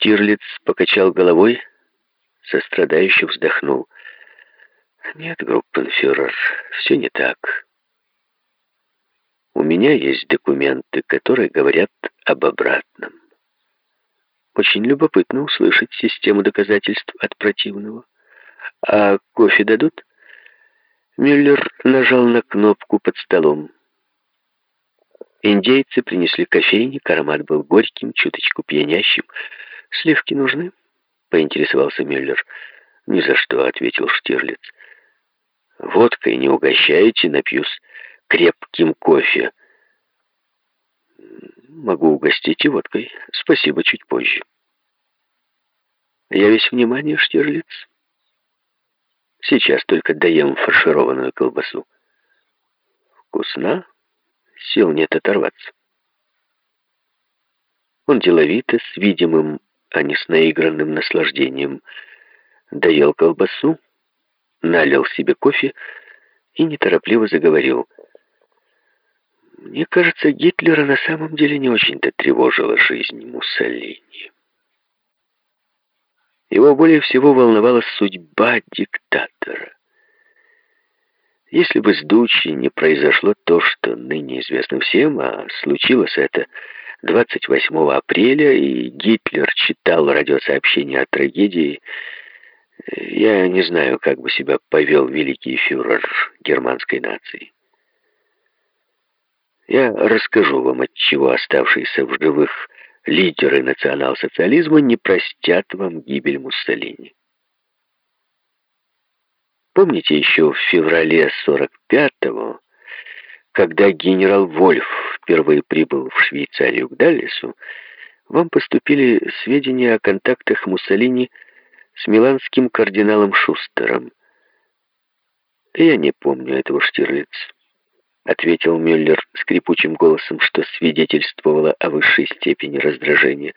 Штирлиц покачал головой, сострадающе вздохнул. «Нет, группенфюрер, все не так. У меня есть документы, которые говорят об обратном. Очень любопытно услышать систему доказательств от противного. А кофе дадут?» Мюллер нажал на кнопку под столом. Индейцы принесли кофейник, аромат был горьким, чуточку пьянящим. «Сливки нужны?» — поинтересовался Мюллер. «Ни за что», — ответил Штирлиц. «Водкой не угощаете, напьюсь крепким кофе». «Могу угостить и водкой. Спасибо, чуть позже». «Я весь внимание, Штирлиц». Сейчас только доем фаршированную колбасу. Вкусно, сил нет оторваться. Он деловито, с видимым, а не с наигранным наслаждением, доел колбасу, налил себе кофе и неторопливо заговорил. Мне кажется, Гитлера на самом деле не очень-то тревожила жизнь Муссолини. Его более всего волновала судьба диктатора. Если бы с Дучи не произошло то, что ныне известно всем, а случилось это 28 апреля, и Гитлер читал радиосообщение о трагедии, я не знаю, как бы себя повел великий фюрер германской нации. Я расскажу вам, от чего оставшийся в живых лидеры национал-социализма не простят вам гибель Муссолини. Помните еще в феврале 45-го, когда генерал Вольф впервые прибыл в Швейцарию к Даллесу, вам поступили сведения о контактах Муссолини с миланским кардиналом Шустером. Я не помню этого, Штирлиц. — ответил Мюллер скрипучим голосом, что свидетельствовало о высшей степени раздражения.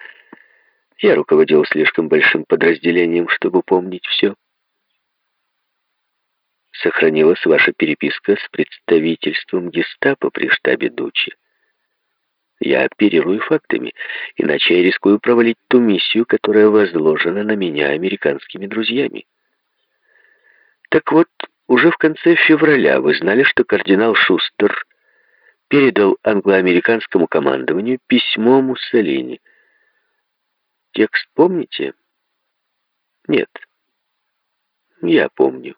«Я руководил слишком большим подразделением, чтобы помнить все». «Сохранилась ваша переписка с представительством гестапо при штабе Дучи. Я оперирую фактами, иначе я рискую провалить ту миссию, которая возложена на меня американскими друзьями». «Так вот, уже в конце февраля вы знали, что кардинал Шустер передал англо-американскому командованию письмо Муссолини. Текст помните? Нет. Я помню.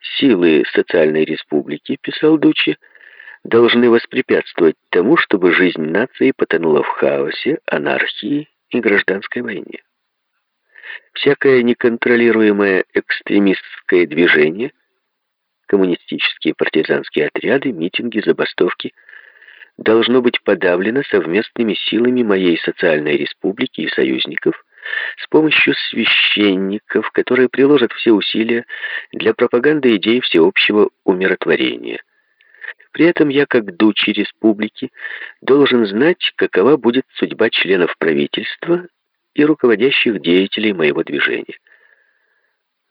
Силы социальной республики, писал Дучи, должны воспрепятствовать тому, чтобы жизнь нации потонула в хаосе, анархии и гражданской войне. Всякое неконтролируемое экстремистское движение, коммунистические партизанские отряды, митинги, забастовки должно быть подавлено совместными силами моей социальной республики и союзников с помощью священников, которые приложат все усилия для пропаганды идей всеобщего умиротворения. При этом я, как дучи республики, должен знать, какова будет судьба членов правительства и руководящих деятелей моего движения.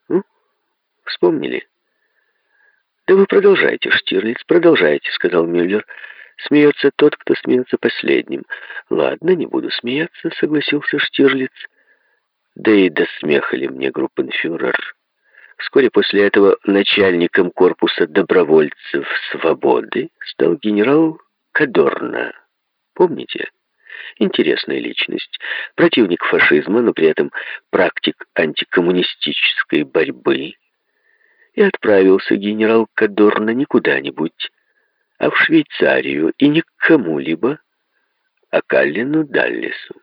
Ну, вспомнили? Да вы продолжайте, Штирлиц, продолжайте, сказал Мюллер. Смеется тот, кто смеется последним. Ладно, не буду смеяться, согласился Штирлиц. Да и до смеха ли мне группенфюрер? Вскоре после этого начальником корпуса добровольцев свободы стал генерал Кадорна. Помните? Интересная личность, противник фашизма, но при этом практик антикоммунистической борьбы. И отправился генерал Кадорна не куда-нибудь, а в Швейцарию, и не к кому-либо, а к Аллену Даллесу.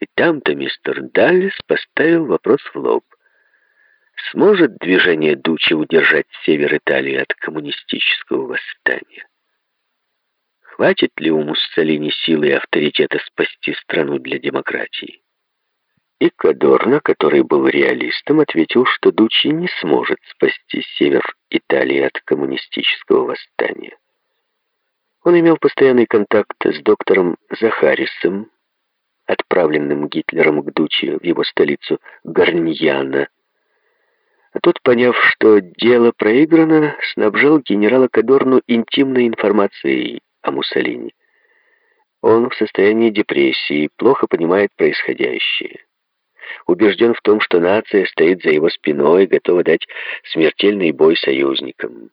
И там-то мистер Даллес поставил вопрос в лоб. Сможет движение Дучи удержать север Италии от коммунистического восстания? Хватит ли у Муссолини силы и авторитета спасти страну для демократии? И Кадорна, который был реалистом, ответил, что Дучи не сможет спасти север Италии от коммунистического восстания. Он имел постоянный контакт с доктором Захарисом, отправленным Гитлером к Дучи в его столицу Гарньяна. Тот, поняв, что дело проиграно, снабжал генерала Кадорну интимной информацией о Муссолини. Он в состоянии депрессии, плохо понимает происходящее. Убежден в том, что нация стоит за его спиной, готова дать смертельный бой союзникам.